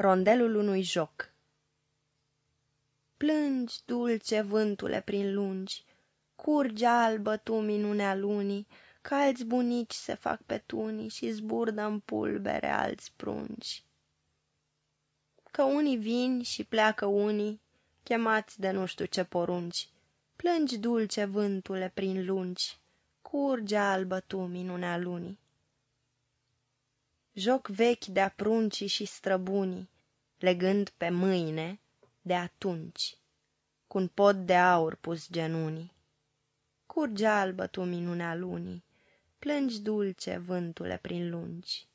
Rondelul unui joc Plângi, dulce vântule prin lungi, Curge albă tu minunea lunii, Că alți bunici se fac pe tunii Și zburdă în pulbere alți prunci. Că unii vin și pleacă unii, Chemați de nu știu ce porunci, Plângi, dulce vântule prin lungi, Curge albă tu minunea lunii. Joc vechi de-a pruncii și străbunii, Legând pe mâine de atunci, Cu-un pod de aur pus genunii. Curge albă tu minunea lunii, Plângi dulce vântule prin lungi.